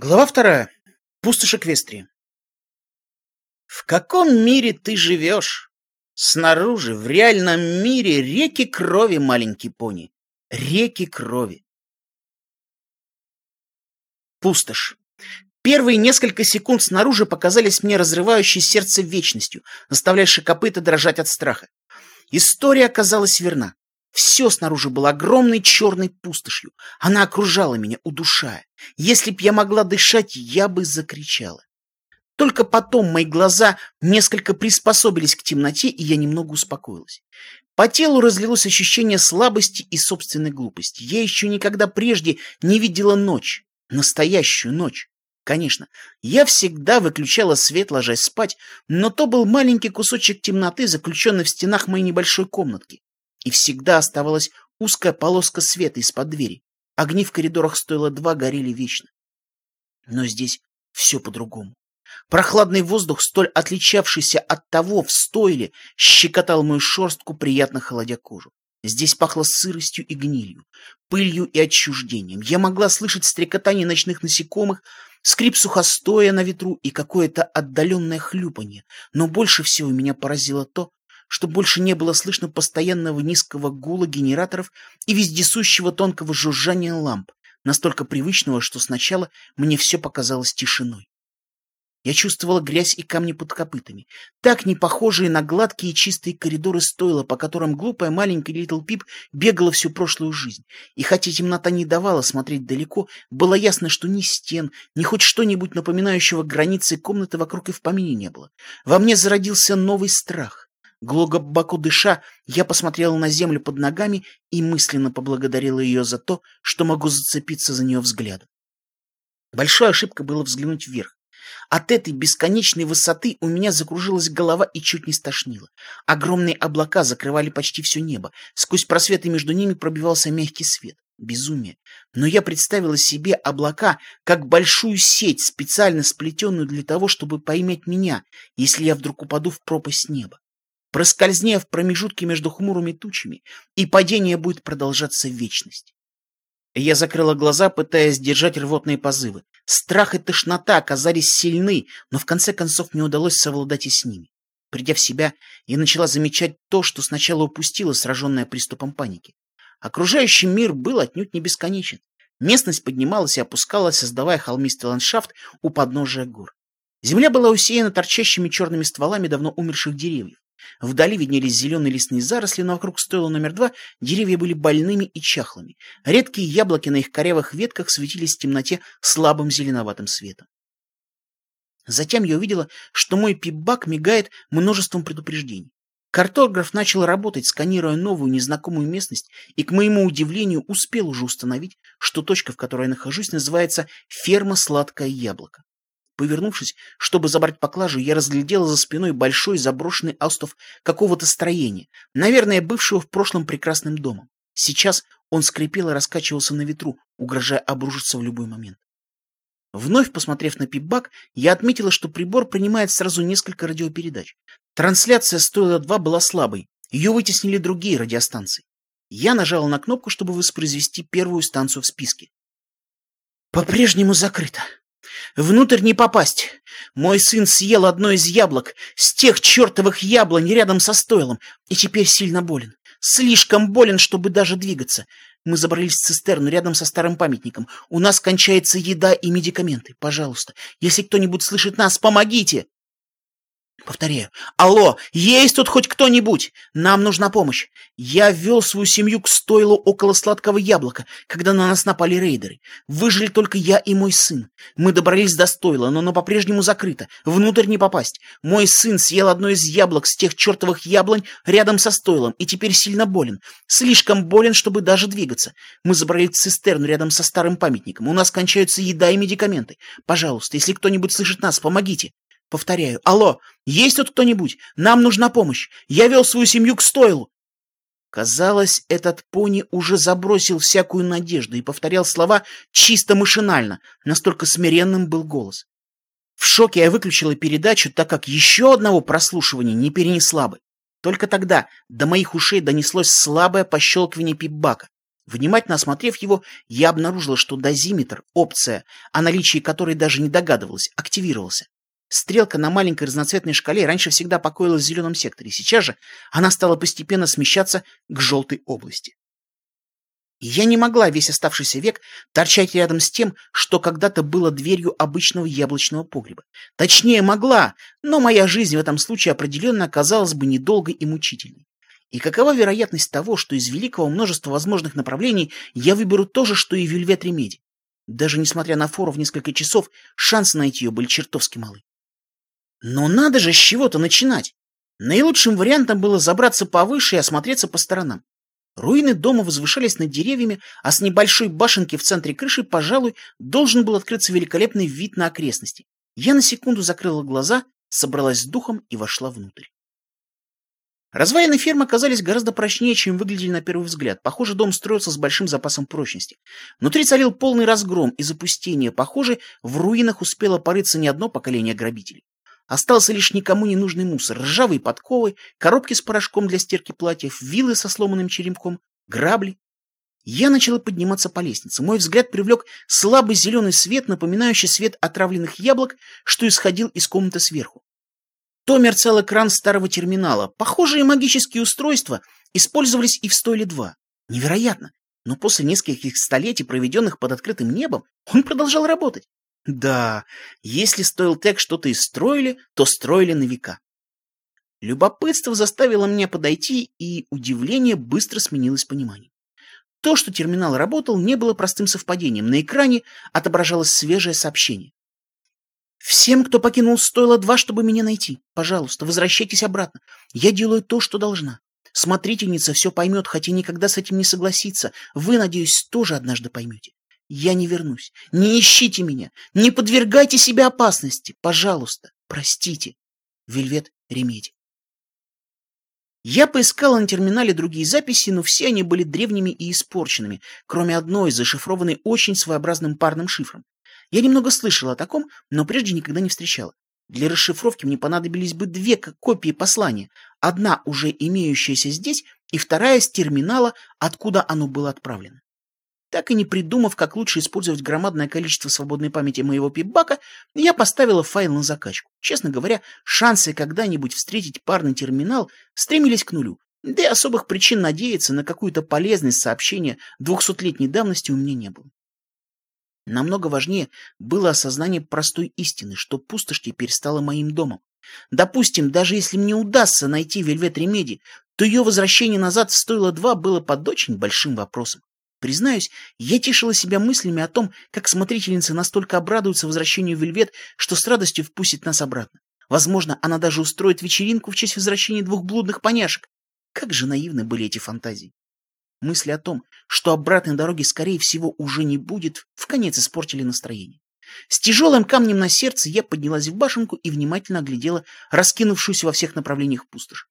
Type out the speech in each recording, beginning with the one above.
Глава вторая. Пустошь Эквестрии. В каком мире ты живешь? Снаружи, в реальном мире, реки крови, маленький пони. Реки крови. Пустошь. Первые несколько секунд снаружи показались мне разрывающей сердце вечностью, заставляющей копыта дрожать от страха. История оказалась верна. Все снаружи было огромной черной пустошью. Она окружала меня, удушая. Если б я могла дышать, я бы закричала. Только потом мои глаза несколько приспособились к темноте, и я немного успокоилась. По телу разлилось ощущение слабости и собственной глупости. Я еще никогда прежде не видела ночь. Настоящую ночь. Конечно, я всегда выключала свет, ложась спать, но то был маленький кусочек темноты, заключенный в стенах моей небольшой комнатки и всегда оставалась узкая полоска света из-под двери. Огни в коридорах стоило два, горели вечно. Но здесь все по-другому. Прохладный воздух, столь отличавшийся от того в стойле, щекотал мою шерстку, приятно холодя кожу. Здесь пахло сыростью и гнилью, пылью и отчуждением. Я могла слышать стрекотание ночных насекомых, скрип сухостоя на ветру и какое-то отдаленное хлюпанье. Но больше всего меня поразило то, что больше не было слышно постоянного низкого гула генераторов и вездесущего тонкого жужжания ламп, настолько привычного, что сначала мне все показалось тишиной. Я чувствовала грязь и камни под копытами, так не похожие на гладкие и чистые коридоры стойла, по которым глупая маленькая Литл Пип бегала всю прошлую жизнь. И хотя темнота не давала смотреть далеко, было ясно, что ни стен, ни хоть что-нибудь напоминающего границы комнаты вокруг и в помине не было. Во мне зародился новый страх. Глубоко дыша, я посмотрела на землю под ногами и мысленно поблагодарила ее за то, что могу зацепиться за нее взглядом. Большой ошибкой было взглянуть вверх. От этой бесконечной высоты у меня закружилась голова и чуть не стошнило. Огромные облака закрывали почти все небо. Сквозь просветы между ними пробивался мягкий свет. Безумие. Но я представила себе облака как большую сеть, специально сплетенную для того, чтобы поймать меня, если я вдруг упаду в пропасть неба проскользня в промежутке между хмурыми тучами, и падение будет продолжаться в вечность. Я закрыла глаза, пытаясь сдержать рвотные позывы. Страх и тошнота оказались сильны, но в конце концов мне удалось совладать и с ними. Придя в себя, я начала замечать то, что сначала упустила, сраженная приступом паники. Окружающий мир был отнюдь не бесконечен. Местность поднималась и опускалась, создавая холмистый ландшафт у подножия гор. Земля была усеяна торчащими черными стволами давно умерших деревьев. Вдали виднелись зеленые лесные заросли, но вокруг стойла номер два деревья были больными и чахлыми. Редкие яблоки на их корявых ветках светились в темноте слабым зеленоватым светом. Затем я увидела, что мой пипбак мигает множеством предупреждений. Картограф начал работать, сканируя новую незнакомую местность, и, к моему удивлению, успел уже установить, что точка, в которой я нахожусь, называется «Ферма Сладкое Яблоко». Повернувшись, чтобы забрать поклажу, я разглядела за спиной большой заброшенный остов какого-то строения, наверное, бывшего в прошлом прекрасным домом. Сейчас он скрипел и раскачивался на ветру, угрожая обрушиться в любой момент. Вновь посмотрев на пипбак, я отметила, что прибор принимает сразу несколько радиопередач. Трансляция стоила два была слабой, ее вытеснили другие радиостанции. Я нажала на кнопку, чтобы воспроизвести первую станцию в списке. «По-прежнему закрыто», Внутрь не попасть. Мой сын съел одно из яблок, с тех чертовых яблонь рядом со стойлом, и теперь сильно болен. Слишком болен, чтобы даже двигаться. Мы забрались в цистерну рядом со старым памятником. У нас кончается еда и медикаменты. Пожалуйста, если кто-нибудь слышит нас, помогите!» Повторяю. Алло, есть тут хоть кто-нибудь? Нам нужна помощь. Я ввел свою семью к стойлу около сладкого яблока, когда на нас напали рейдеры. Выжили только я и мой сын. Мы добрались до стойла, но оно по-прежнему закрыто. Внутрь не попасть. Мой сын съел одно из яблок с тех чертовых яблонь рядом со стойлом и теперь сильно болен. Слишком болен, чтобы даже двигаться. Мы забрались в цистерну рядом со старым памятником. У нас кончаются еда и медикаменты. Пожалуйста, если кто-нибудь слышит нас, помогите. Повторяю. Алло, есть тут кто-нибудь? Нам нужна помощь. Я вел свою семью к стойлу. Казалось, этот пони уже забросил всякую надежду и повторял слова чисто машинально, настолько смиренным был голос. В шоке я выключила передачу, так как еще одного прослушивания не перенесла бы. Только тогда до моих ушей донеслось слабое пощелкивание пипбака. Внимательно осмотрев его, я обнаружила, что дозиметр, опция, о наличии которой даже не догадывалась, активировался. Стрелка на маленькой разноцветной шкале раньше всегда покоилась в зеленом секторе, сейчас же она стала постепенно смещаться к желтой области. И я не могла весь оставшийся век торчать рядом с тем, что когда-то было дверью обычного яблочного погреба. Точнее, могла, но моя жизнь в этом случае определенно оказалась бы недолгой и мучительной. И какова вероятность того, что из великого множества возможных направлений я выберу то же, что и Вельвет Ремеди? Даже несмотря на фору в несколько часов, шансы найти ее были чертовски малы. Но надо же с чего-то начинать. Наилучшим вариантом было забраться повыше и осмотреться по сторонам. Руины дома возвышались над деревьями, а с небольшой башенки в центре крыши, пожалуй, должен был открыться великолепный вид на окрестности. Я на секунду закрыла глаза, собралась с духом и вошла внутрь. Развалины фермы оказались гораздо прочнее, чем выглядели на первый взгляд. Похоже, дом строился с большим запасом прочности. Внутри царил полный разгром и запустение. Похоже, в руинах успело порыться не одно поколение грабителей. Остался лишь никому не нужный мусор. Ржавые подковы, коробки с порошком для стирки платьев, вилы со сломанным черемком, грабли. Я начала подниматься по лестнице. Мой взгляд привлек слабый зеленый свет, напоминающий свет отравленных яблок, что исходил из комнаты сверху. То мерцал экран старого терминала. Похожие магические устройства использовались и в Стойле-2. Невероятно. Но после нескольких столетий, проведенных под открытым небом, он продолжал работать. Да, если Стойлтек что-то и строили, то строили на века. Любопытство заставило меня подойти, и удивление быстро сменилось пониманием. То, что терминал работал, не было простым совпадением. На экране отображалось свежее сообщение. Всем, кто покинул стойло два, чтобы меня найти, пожалуйста, возвращайтесь обратно. Я делаю то, что должна. Смотрительница все поймет, хотя никогда с этим не согласится. Вы, надеюсь, тоже однажды поймете. Я не вернусь. Не ищите меня. Не подвергайте себя опасности. Пожалуйста, простите. Вельвет Ремеди. Я поискала на терминале другие записи, но все они были древними и испорченными, кроме одной, зашифрованной очень своеобразным парным шифром. Я немного слышала о таком, но прежде никогда не встречала. Для расшифровки мне понадобились бы две копии послания. Одна, уже имеющаяся здесь, и вторая с терминала, откуда оно было отправлено. Так и не придумав, как лучше использовать громадное количество свободной памяти моего пипбака, я поставила файл на закачку. Честно говоря, шансы когда-нибудь встретить парный терминал стремились к нулю. Да и особых причин надеяться на какую-то полезность сообщения двухсотлетней давности у меня не было. Намного важнее было осознание простой истины, что пустошь теперь стала моим домом. Допустим, даже если мне удастся найти Вельвет Ремеди, то ее возвращение назад в стоило два было под очень большим вопросом. Признаюсь, я тешила себя мыслями о том, как смотрительница настолько обрадуется возвращению Вельвет, что с радостью впустит нас обратно. Возможно, она даже устроит вечеринку в честь возвращения двух блудных поняшек. Как же наивны были эти фантазии. Мысли о том, что обратной дороги, скорее всего, уже не будет, в конец испортили настроение. С тяжелым камнем на сердце я поднялась в башенку и внимательно оглядела раскинувшуюся во всех направлениях пустошь.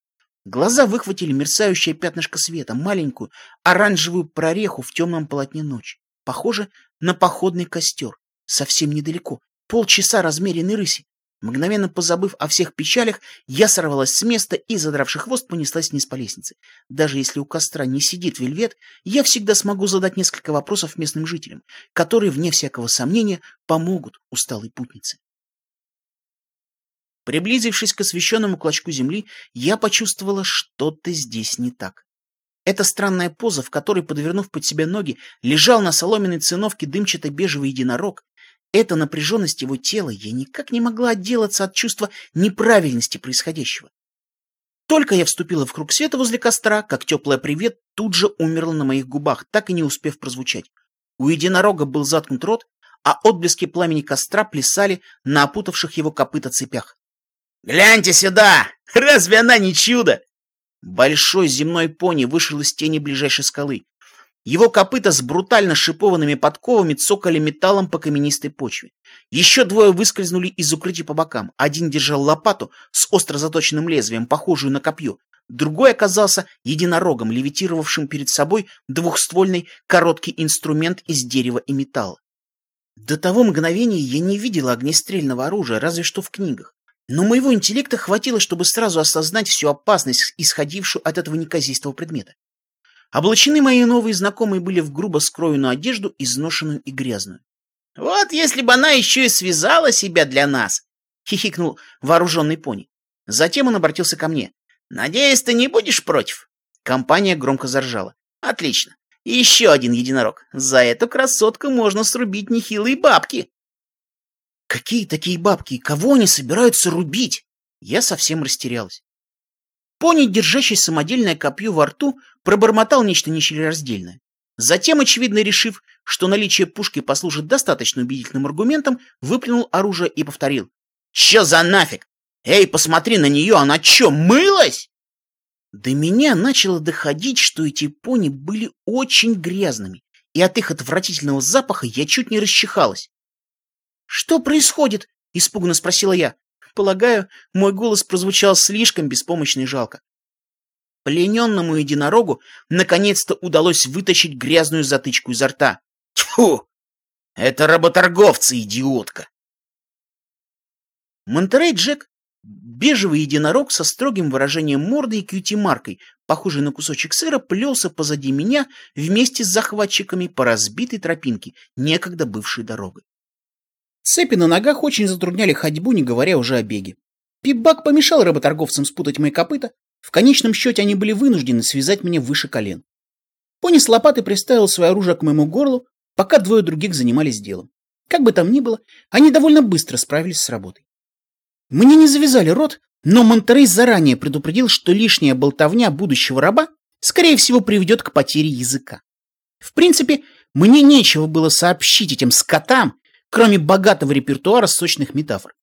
Глаза выхватили мерцающее пятнышко света, маленькую оранжевую прореху в темном полотне ночи. Похоже на походный костер. Совсем недалеко. Полчаса размеренной рыси. Мгновенно позабыв о всех печалях, я сорвалась с места и, задравши хвост, понеслась вниз по лестнице. Даже если у костра не сидит вельвет, я всегда смогу задать несколько вопросов местным жителям, которые, вне всякого сомнения, помогут усталой путнице. Приблизившись к освещенному клочку земли, я почувствовала, что-то здесь не так. Эта странная поза, в которой, подвернув под себя ноги, лежал на соломенной циновке дымчато-бежевый единорог, эта напряженность его тела, я никак не могла отделаться от чувства неправильности происходящего. Только я вступила в круг света возле костра, как теплое привет тут же умерло на моих губах, так и не успев прозвучать. У единорога был заткнут рот, а отблески пламени костра плясали на опутавших его копыта цепях. «Гляньте сюда! Разве она не чудо?» Большой земной пони вышел из тени ближайшей скалы. Его копыта с брутально шипованными подковами цокали металлом по каменистой почве. Еще двое выскользнули из укрытия по бокам. Один держал лопату с остро заточенным лезвием, похожую на копье. Другой оказался единорогом, левитировавшим перед собой двухствольный короткий инструмент из дерева и металла. До того мгновения я не видела огнестрельного оружия, разве что в книгах. Но моего интеллекта хватило, чтобы сразу осознать всю опасность, исходившую от этого неказистого предмета. Облачены мои новые знакомые были в грубо скроенную одежду, изношенную и грязную. «Вот если бы она еще и связала себя для нас!» — хихикнул вооруженный пони. Затем он обратился ко мне. «Надеюсь, ты не будешь против?» Компания громко заржала. «Отлично. еще один единорог. За эту красотку можно срубить нехилые бабки». «Какие такие бабки? Кого они собираются рубить?» Я совсем растерялась. Пони, держащий самодельное копье во рту, пробормотал нечто нечленораздельное. Затем, очевидно решив, что наличие пушки послужит достаточно убедительным аргументом, выплюнул оружие и повторил. «Че за нафиг? Эй, посмотри на нее, она че, мылась?» До меня начало доходить, что эти пони были очень грязными, и от их отвратительного запаха я чуть не расчихалась. «Что происходит?» — испуганно спросила я. Полагаю, мой голос прозвучал слишком беспомощно и жалко. Плененному единорогу наконец-то удалось вытащить грязную затычку изо рта. Тьфу! Это работорговцы, идиотка! Монтерей Джек, бежевый единорог со строгим выражением морды и кьюти-маркой, похожий на кусочек сыра, плелся позади меня вместе с захватчиками по разбитой тропинке, некогда бывшей дорогой. Цепи на ногах очень затрудняли ходьбу, не говоря уже о беге. Пип-бак помешал работорговцам спутать мои копыта. В конечном счете они были вынуждены связать меня выше колен. Пони с лопатой приставил свое оружие к моему горлу, пока двое других занимались делом. Как бы там ни было, они довольно быстро справились с работой. Мне не завязали рот, но Монтерей заранее предупредил, что лишняя болтовня будущего раба, скорее всего, приведет к потере языка. В принципе, мне нечего было сообщить этим скотам, кроме богатого репертуара сочных метафор.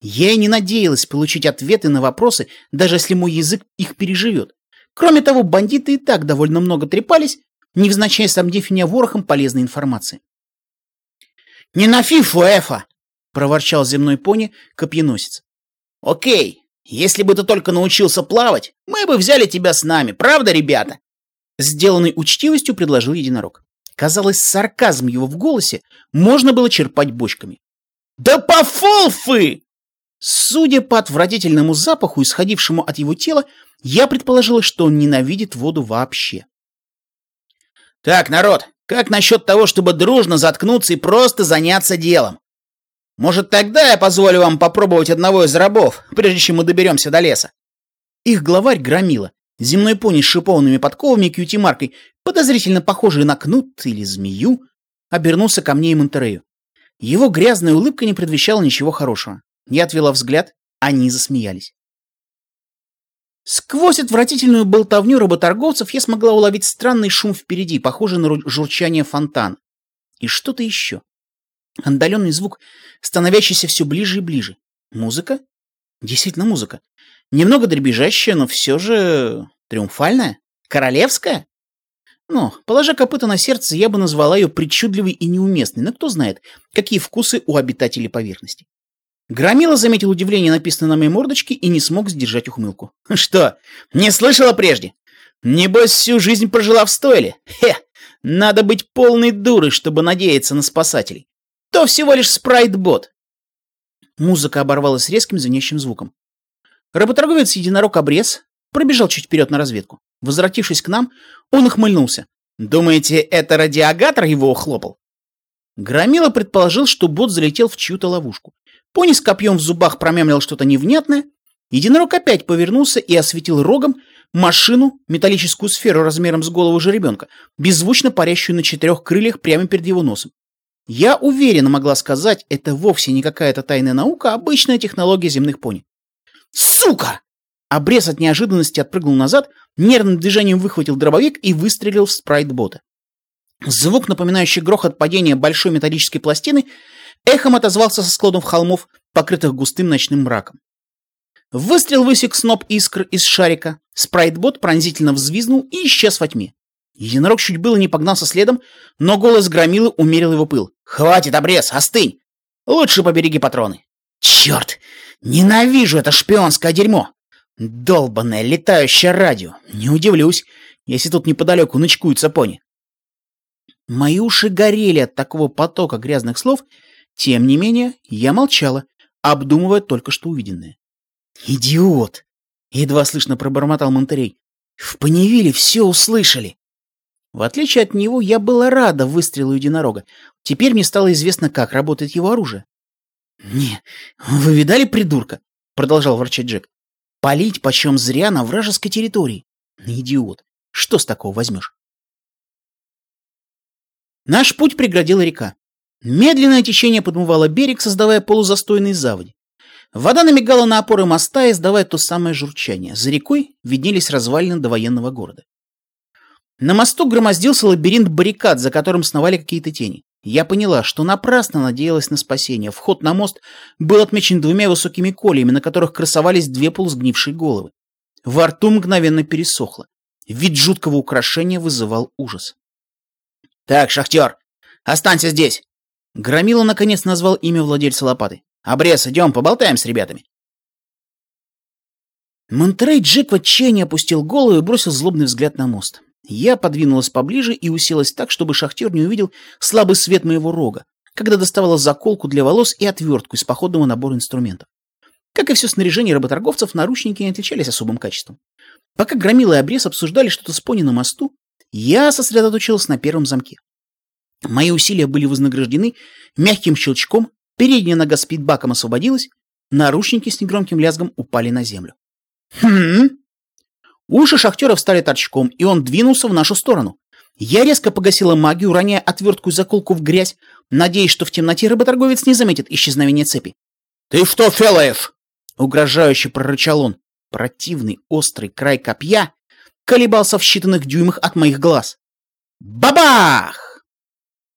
Я и не надеялась получить ответы на вопросы, даже если мой язык их переживет. Кроме того, бандиты и так довольно много трепались, невзначай снабдив меня ворохом полезной информации. «Не на фифу, Эфа!» — проворчал земной пони копьеносец. «Окей, если бы ты только научился плавать, мы бы взяли тебя с нами, правда, ребята?» Сделанной учтивостью предложил единорог. Казалось, сарказм его в голосе можно было черпать бочками. «Да пофолфы!» Судя по отвратительному запаху, исходившему от его тела, я предположила, что он ненавидит воду вообще. «Так, народ, как насчет того, чтобы дружно заткнуться и просто заняться делом? Может, тогда я позволю вам попробовать одного из рабов, прежде чем мы доберемся до леса?» Их главарь громила, земной пони с шипованными подковами и кьюти-маркой, подозрительно похожий на кнут или змею, обернулся ко мне и Монтерею. Его грязная улыбка не предвещала ничего хорошего. Я отвела взгляд, они засмеялись. Сквозь отвратительную болтовню работорговцев я смогла уловить странный шум впереди, похожий на журчание фонтана. И что-то еще. Отдаленный звук, становящийся все ближе и ближе. Музыка? Действительно музыка. Немного дребезжащая, но все же триумфальная? Королевская? Ну, положа копыта на сердце, я бы назвала ее причудливой и неуместной, но кто знает, какие вкусы у обитателей поверхности. Громила заметил удивление, написанное на моей мордочке, и не смог сдержать ухмылку. «Что, не слышала прежде? Небось, всю жизнь прожила в стойле? Хе, надо быть полной дурой, чтобы надеяться на спасателей. То всего лишь спрайт-бот». Музыка оборвалась резким звенящим звуком. Работорговец единорог обрез, пробежал чуть вперед на разведку. Возвратившись к нам, он ухмыльнулся. «Думаете, это радиогатор его ухлопал?» Громила предположил, что бот залетел в чью-то ловушку. Пони с копьем в зубах промямлил что-то невнятное. Единорог опять повернулся и осветил рогом машину, металлическую сферу размером с голову жеребенка, беззвучно парящую на четырех крыльях прямо перед его носом. Я уверенно могла сказать, это вовсе не какая-то тайная наука, а обычная технология земных пони. «Сука!» Обрез от неожиданности отпрыгнул назад, нервным движением выхватил дробовик и выстрелил в спрайт-бота. Звук, напоминающий грохот падения большой металлической пластины, эхом отозвался со склонов холмов, покрытых густым ночным мраком. Выстрел высек сноп искр из шарика, спрайтбот пронзительно взвизнул и исчез во тьме. Единорог чуть было не погнался следом, но голос громилы умерил его пыл. «Хватит, обрез, остынь! Лучше побереги патроны!» «Черт! Ненавижу это шпионское дерьмо! Долбанное летающее радио. Не удивлюсь, если тут неподалеку ночкуются пони. Мои уши горели от такого потока грязных слов, тем не менее я молчала, обдумывая только что увиденное. «Идиот!» — едва слышно пробормотал Монтерей. «В Паневиле все услышали!» В отличие от него, я была рада выстрелу единорога. Теперь мне стало известно, как работает его оружие. «Не, вы видали придурка?» — продолжал ворчать Джек. «Палить почем зря на вражеской территории. Идиот. Что с такого возьмешь?» Наш путь преградила река. Медленное течение подмывало берег, создавая полузастойные заводи. Вода намигала на опоры моста, издавая то самое журчание. За рекой виднелись развалины довоенного города. На мосту громоздился лабиринт баррикад, за которым сновали какие-то тени. Я поняла, что напрасно надеялась на спасение. Вход на мост был отмечен двумя высокими кольями, на которых красовались две полусгнившие головы. Во рту мгновенно пересохло. Вид жуткого украшения вызывал ужас. «Так, шахтер, останься здесь!» Громила наконец назвал имя владельца лопаты. «Обрез, идем, поболтаем с ребятами!» Монтерей Джек в отчаянии опустил голову и бросил злобный взгляд на мост. Я подвинулась поближе и уселась так, чтобы шахтер не увидел слабый свет моего рога, когда доставала заколку для волос и отвертку из походного набора инструментов. Как и все снаряжение работорговцев, наручники не отличались особым качеством. Пока Громила и Обрез обсуждали что-то с пони на мосту, я сосредоточилась на первом замке. Мои усилия были вознаграждены мягким щелчком, передняя нога спидбаком освободилась, наручники с негромким лязгом упали на землю. «Хм!» Уши шахтера встали торчком, и он двинулся в нашу сторону. Я резко погасила магию, роняя отвертку и заколку в грязь, надеясь, что в темноте рыботорговец не заметит исчезновение цепи. «Ты что, Фелаев?» — угрожающе прорычал он. Противный острый край копья колебался в считанных дюймах от моих глаз. Бабах!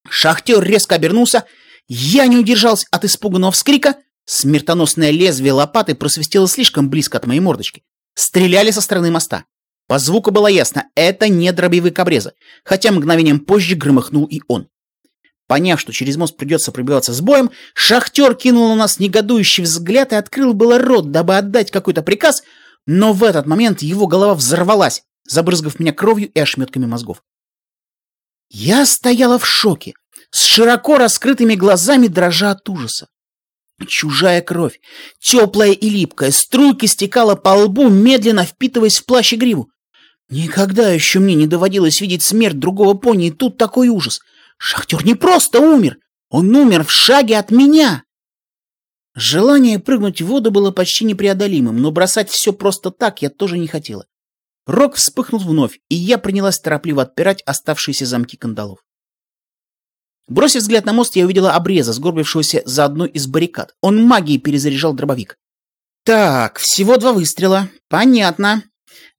Шахтер резко обернулся, я не удержался от испуганного вскрика, смертоносное лезвие лопаты просвистело слишком близко от моей мордочки. Стреляли со стороны моста. По звуку было ясно, это не дробовик обреза, хотя мгновением позже громыхнул и он. Поняв, что через мост придется пробиваться с боем, шахтер кинул на нас негодующий взгляд и открыл было рот, дабы отдать какой-то приказ, но в этот момент его голова взорвалась, забрызгав меня кровью и ошметками мозгов. Я стояла в шоке, с широко раскрытыми глазами дрожа от ужаса. Чужая кровь, теплая и липкая, струйки стекала по лбу, медленно впитываясь в плащ и гриву. Никогда еще мне не доводилось видеть смерть другого пони, и тут такой ужас. Шахтер не просто умер, он умер в шаге от меня. Желание прыгнуть в воду было почти непреодолимым, но бросать все просто так я тоже не хотела. Рог вспыхнул вновь, и я принялась торопливо отпирать оставшиеся замки кандалов. Бросив взгляд на мост, я увидела обреза, сгорбившегося за одной из баррикад. Он магией перезаряжал дробовик. Так, всего два выстрела. Понятно.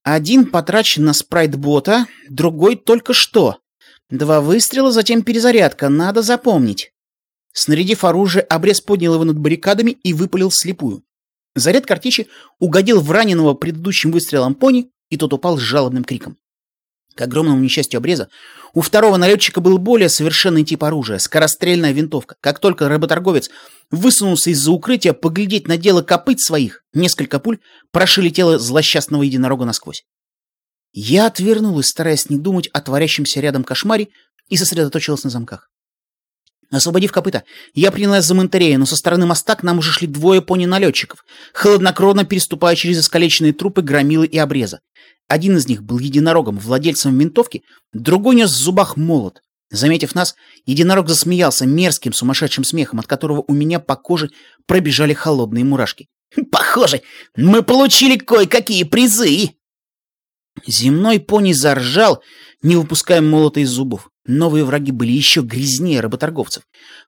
Один потрачен на спрайт-бота, другой только что. Два выстрела, затем перезарядка, надо запомнить. Снарядив оружие, обрез поднял его над баррикадами и выпалил слепую. Заряд картечи угодил в раненого предыдущим выстрелом пони, и тот упал с жалобным криком. К огромному несчастью обреза, у второго налетчика был более совершенный тип оружия – скорострельная винтовка. Как только рыботорговец высунулся из-за укрытия поглядеть на дело копыт своих, несколько пуль прошили тело злосчастного единорога насквозь. Я отвернулась, стараясь не думать о творящемся рядом кошмаре, и сосредоточилась на замках. Освободив копыта, я принялась за Монтерея, но со стороны моста к нам уже шли двое пони-налетчиков, холоднокровно переступая через искалеченные трупы громилы и обреза. Один из них был единорогом, владельцем винтовки, другой нес в зубах молот. Заметив нас, единорог засмеялся мерзким сумасшедшим смехом, от которого у меня по коже пробежали холодные мурашки. «Похоже, мы получили кое-какие призы!» Земной пони заржал, не выпуская молота из зубов. Новые враги были еще грязнее работорговцев.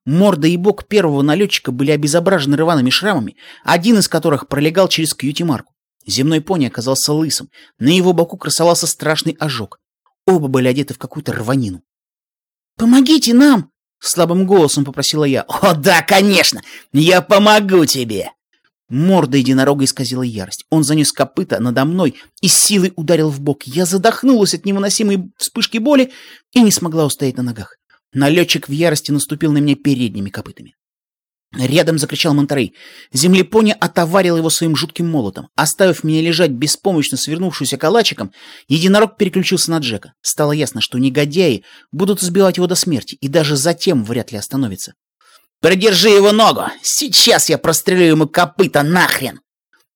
Морда и бок первого налетчика были обезображены рваными шрамами, один из которых пролегал через кьюти-марку. Земной пони оказался лысым, на его боку красовался страшный ожог. Оба были одеты в какую-то рванину. «Помогите нам!» — слабым голосом попросила я. «О, да, конечно! Я помогу тебе!» Морда единорога исказила ярость. Он занес копыта надо мной и силой ударил в бок. Я задохнулась от невыносимой вспышки боли и не смогла устоять на ногах. Налетчик в ярости наступил на меня передними копытами. Рядом закричал Монтерей. Землепоня отоварил его своим жутким молотом. Оставив меня лежать беспомощно свернувшуюся калачиком, единорог переключился на Джека. Стало ясно, что негодяи будут избивать его до смерти, и даже затем вряд ли остановится. «Придержи его ногу! Сейчас я прострелю ему копыта нахрен!»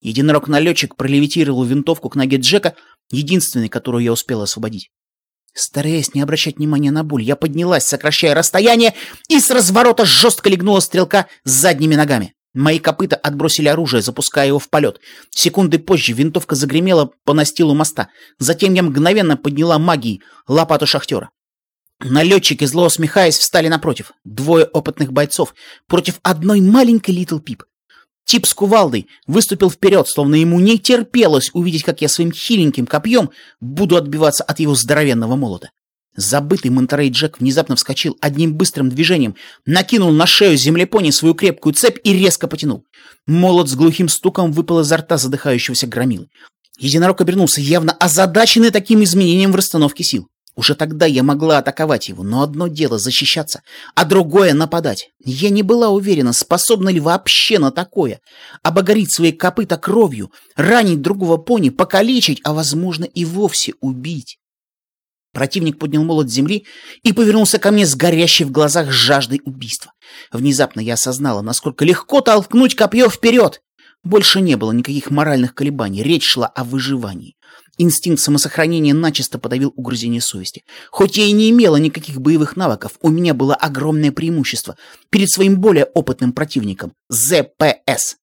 Единорог-налетчик пролевитировал винтовку к ноге Джека, единственной, которую я успел освободить. Стараясь не обращать внимания на боль, я поднялась, сокращая расстояние, и с разворота жестко легнула стрелка с задними ногами. Мои копыта отбросили оружие, запуская его в полет. Секунды позже винтовка загремела по настилу моста. Затем я мгновенно подняла магией лопату шахтера. Налетчики, зло усмехаясь, встали напротив. Двое опытных бойцов против одной маленькой Литл Пип. Тип с кувалдой выступил вперед, словно ему не терпелось увидеть, как я своим хиленьким копьем буду отбиваться от его здоровенного молота. Забытый Монтерей Джек внезапно вскочил одним быстрым движением, накинул на шею землепони свою крепкую цепь и резко потянул. Молот с глухим стуком выпал изо рта задыхающегося громилы. Единорог обернулся, явно озадаченный таким изменением в расстановке сил. Уже тогда я могла атаковать его, но одно дело защищаться, а другое нападать. Я не была уверена, способна ли вообще на такое. Обогорить свои копыта кровью, ранить другого пони, покалечить, а возможно и вовсе убить. Противник поднял молот с земли и повернулся ко мне с горящей в глазах жаждой убийства. Внезапно я осознала, насколько легко толкнуть копье вперед. Больше не было никаких моральных колебаний, речь шла о выживании. Инстинкт самосохранения начисто подавил угрызение совести. Хоть я и не имела никаких боевых навыков, у меня было огромное преимущество перед своим более опытным противником – ЗПС.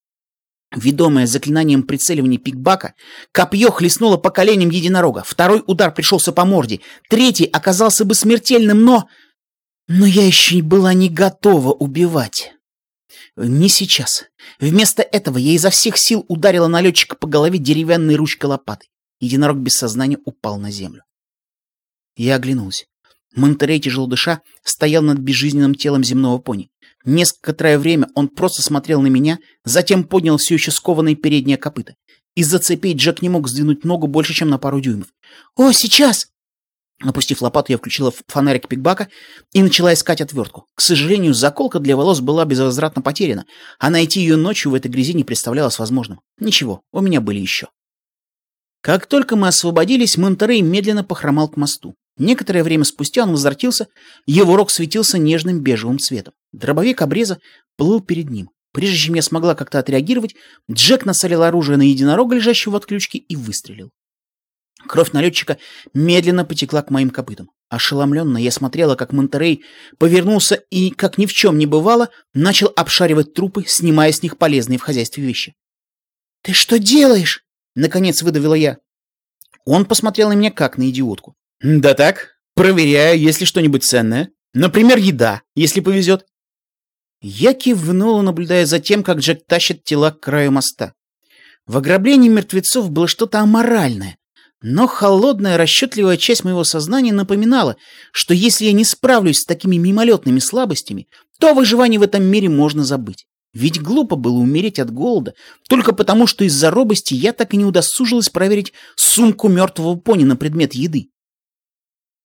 Ведомое заклинанием прицеливания пикбака, копье хлестнуло по коленям единорога. Второй удар пришелся по морде. Третий оказался бы смертельным, но... Но я еще была не готова убивать. Не сейчас. Вместо этого я изо всех сил ударила налетчика по голове деревянной ручкой лопаты. Единорог без сознания упал на землю. Я оглянулась. Монтерей, тяжело дыша, стоял над безжизненным телом земного пони. Несколько время он просто смотрел на меня, затем поднял все еще скованные передние копыта. Из-за цепей Джек не мог сдвинуть ногу больше, чем на пару дюймов. «О, сейчас!» Опустив лопату, я включила фонарик пикбака и начала искать отвертку. К сожалению, заколка для волос была безвозвратно потеряна, а найти ее ночью в этой грязи не представлялось возможным. Ничего, у меня были еще. Как только мы освободились, Монтерей медленно похромал к мосту. Некоторое время спустя он возвратился, его рог светился нежным бежевым цветом. Дробовик обреза плыл перед ним. Прежде чем я смогла как-то отреагировать, Джек насолил оружие на единорога, лежащего в отключке, и выстрелил. Кровь налетчика медленно потекла к моим копытам. Ошеломленно я смотрела, как Монтерей повернулся и, как ни в чем не бывало, начал обшаривать трупы, снимая с них полезные в хозяйстве вещи. «Ты что делаешь?» Наконец выдавила я. Он посмотрел на меня как на идиотку. Да так, проверяю, есть ли что-нибудь ценное. Например, еда, если повезет. Я кивнула, наблюдая за тем, как Джек тащит тела к краю моста. В ограблении мертвецов было что-то аморальное, но холодная, расчетливая часть моего сознания напоминала, что если я не справлюсь с такими мимолетными слабостями, то о выживании в этом мире можно забыть. Ведь глупо было умереть от голода, только потому, что из-за робости я так и не удосужилась проверить сумку мертвого пони на предмет еды.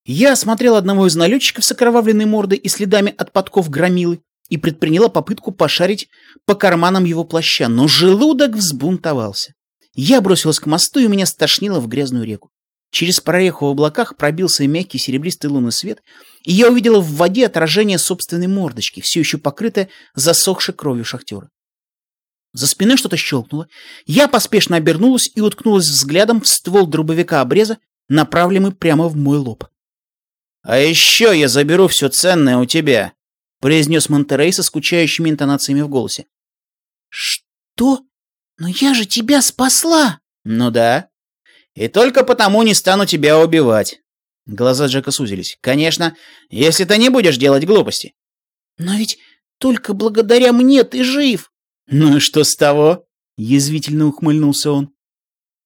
Я осмотрел одного из налетчиков с окровавленной мордой и следами от подков громилы и предприняла попытку пошарить по карманам его плаща, но желудок взбунтовался. Я бросилась к мосту, и меня стошнило в грязную реку. Через прореху в облаках пробился мягкий серебристый лунный свет, и я увидела в воде отражение собственной мордочки, все еще покрытое засохшей кровью шахтера. За спиной что-то щелкнуло. Я поспешно обернулась и уткнулась взглядом в ствол дробовика обреза, направленный прямо в мой лоб. «А еще я заберу все ценное у тебя», — произнес Монтерей со скучающими интонациями в голосе. «Что? Но я же тебя спасла!» «Ну да. И только потому не стану тебя убивать. Глаза Джека сузились. Конечно, если ты не будешь делать глупости. Но ведь только благодаря мне ты жив. Ну и что с того? Язвительно ухмыльнулся он.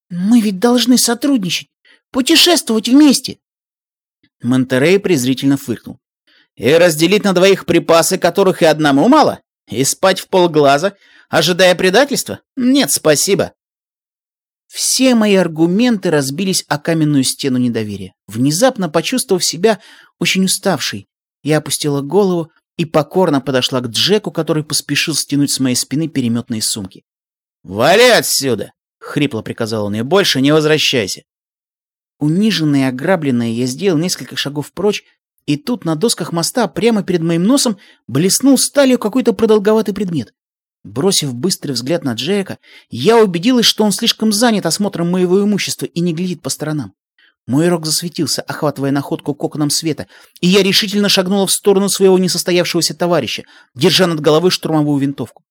Мы ведь должны сотрудничать, путешествовать вместе. Монтерей презрительно фыркнул. И разделить на двоих припасы, которых и одному мало? И спать в полглаза, ожидая предательства? Нет, спасибо. Все мои аргументы разбились о каменную стену недоверия. Внезапно почувствовав себя очень уставшей, я опустила голову и покорно подошла к Джеку, который поспешил стянуть с моей спины переметные сумки. «Вали отсюда!» — хрипло приказал он, — «и больше не возвращайся!» Униженная и ограбленная, я сделал несколько шагов прочь, и тут на досках моста прямо перед моим носом блеснул сталью какой-то продолговатый предмет. Бросив быстрый взгляд на Джека, я убедилась, что он слишком занят осмотром моего имущества и не глядит по сторонам. Мой рог засветился, охватывая находку коконом света, и я решительно шагнула в сторону своего несостоявшегося товарища, держа над головой штурмовую винтовку.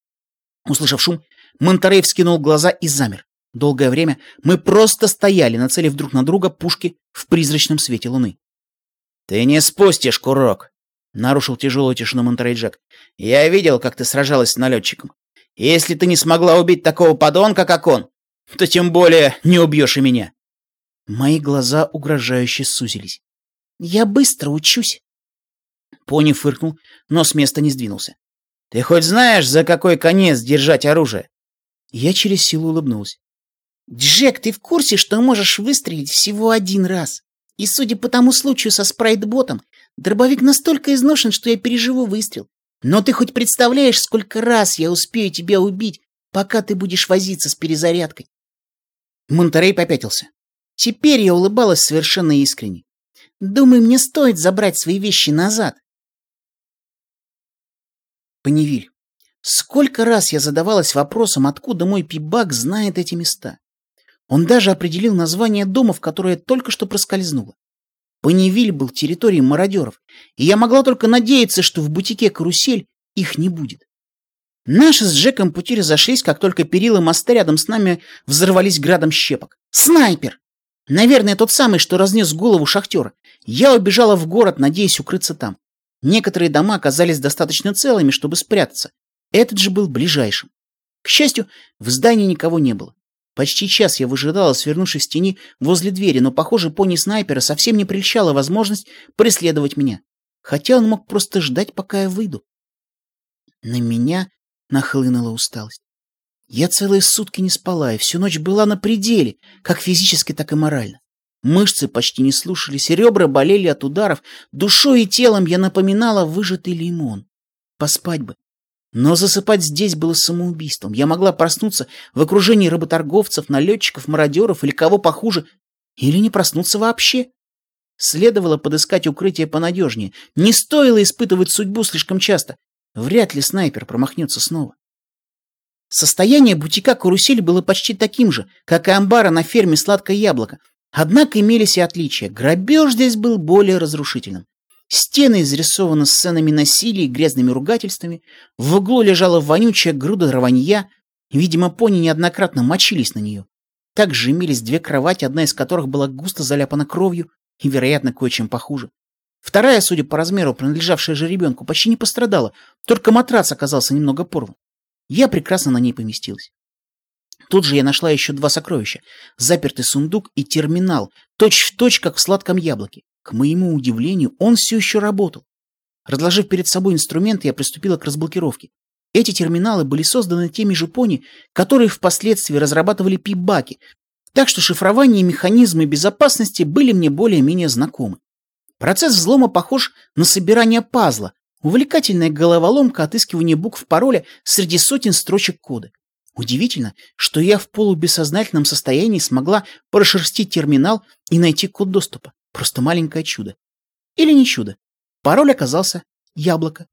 Услышав шум, Монтерей вскинул глаза и замер. Долгое время мы просто стояли, нацелив друг на друга пушки в призрачном свете луны. «Ты не спустишь курок!» — нарушил тяжелую тишину Монтерей Джек. «Я видел, как ты сражалась с налетчиком. Если ты не смогла убить такого подонка, как он, то тем более не убьешь и меня!» Мои глаза угрожающе сузились. «Я быстро учусь!» Пони фыркнул, но с места не сдвинулся. «Ты хоть знаешь, за какой конец держать оружие?» Я через силу улыбнулась. «Джек, ты в курсе, что можешь выстрелить всего один раз? И судя по тому случаю со спрайтботом, дробовик настолько изношен, что я переживу выстрел. Но ты хоть представляешь, сколько раз я успею тебя убить, пока ты будешь возиться с перезарядкой?» Монтерей попятился. Теперь я улыбалась совершенно искренне. «Думаю, мне стоит забрать свои вещи назад». Паневиль. Сколько раз я задавалась вопросом, откуда мой пибак знает эти места. Он даже определил название дома, в которое только что проскользнуло. Паневиль был территорией мародеров, и я могла только надеяться, что в бутике «Карусель» их не будет. Наши с Джеком пути разошлись, как только перила моста рядом с нами взорвались градом щепок. Снайпер! Наверное, тот самый, что разнес голову шахтера. Я убежала в город, надеясь укрыться там. Некоторые дома оказались достаточно целыми, чтобы спрятаться. Этот же был ближайшим. К счастью, в здании никого не было. Почти час я выжидала, свернувшись в тени возле двери, но, похоже, пони снайпера совсем не прельщала возможность преследовать меня. Хотя он мог просто ждать, пока я выйду. На меня нахлынула усталость. Я целые сутки не спала и всю ночь была на пределе, как физически, так и морально. Мышцы почти не слушались, ребра болели от ударов, душой и телом я напоминала выжатый лимон. Поспать бы, но засыпать здесь было самоубийством. Я могла проснуться в окружении работорговцев, налетчиков, мародеров или кого похуже, или не проснуться вообще. Следовало подыскать укрытие понадежнее. Не стоило испытывать судьбу слишком часто. Вряд ли снайпер промахнется снова. Состояние бутика «Карусель» было почти таким же, как и амбара на ферме «Сладкое яблоко». Однако имелись и отличия. Грабеж здесь был более разрушительным. Стены изрисованы сценами насилия и грязными ругательствами. В углу лежала вонючая груда рванья. Видимо, пони неоднократно мочились на нее. Также имелись две кровати, одна из которых была густо заляпана кровью и, вероятно, кое-чем похуже. Вторая, судя по размеру, принадлежавшая же ребенку, почти не пострадала, только матрац оказался немного порван. Я прекрасно на ней поместилась. Тут же я нашла еще два сокровища. Запертый сундук и терминал, точь в точь, как в сладком яблоке. К моему удивлению, он все еще работал. Разложив перед собой инструменты, я приступила к разблокировке. Эти терминалы были созданы теми же пони, которые впоследствии разрабатывали пибаки, так что шифрование и механизмы безопасности были мне более-менее знакомы. Процесс взлома похож на собирание пазла, увлекательная головоломка отыскивания букв пароля среди сотен строчек кода. Удивительно, что я в полубессознательном состоянии смогла прошерстить терминал и найти код доступа. Просто маленькое чудо. Или не чудо. Пароль оказался яблоко.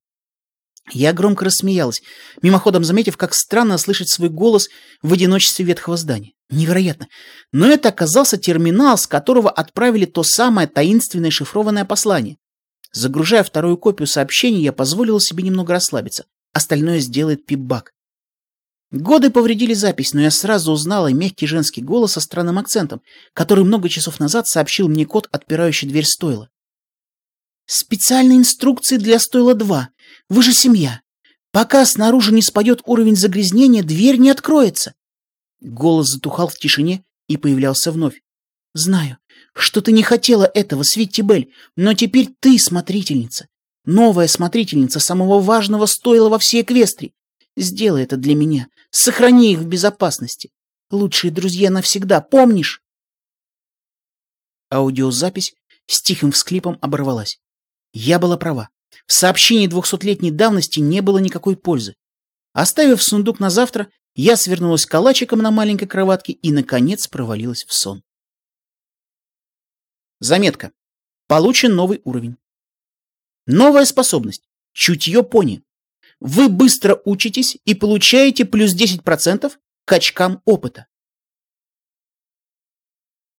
Я громко рассмеялась, мимоходом заметив, как странно слышать свой голос в одиночестве ветхого здания. Невероятно. Но это оказался терминал, с которого отправили то самое таинственное шифрованное послание. Загружая вторую копию сообщения, я позволила себе немного расслабиться. Остальное сделает пипбак. Годы повредили запись, но я сразу узнала мягкий женский голос со странным акцентом, который много часов назад сообщил мне код, отпирающий дверь стойла. «Специальные инструкции для стойла 2. Вы же семья. Пока снаружи не спадет уровень загрязнения, дверь не откроется». Голос затухал в тишине и появлялся вновь. «Знаю, что ты не хотела этого, Свитти Белль, но теперь ты смотрительница. Новая смотрительница самого важного стойла во всей Эквестрии. Сделай это для меня. Сохрани их в безопасности. Лучшие друзья навсегда, помнишь? Аудиозапись с тихим всклипом оборвалась. Я была права. В сообщении двухсотлетней давности не было никакой пользы. Оставив сундук на завтра, я свернулась калачиком на маленькой кроватке и, наконец, провалилась в сон. Заметка. Получен новый уровень. Новая способность. Чутье пони вы быстро учитесь и получаете плюс 10% к очкам опыта.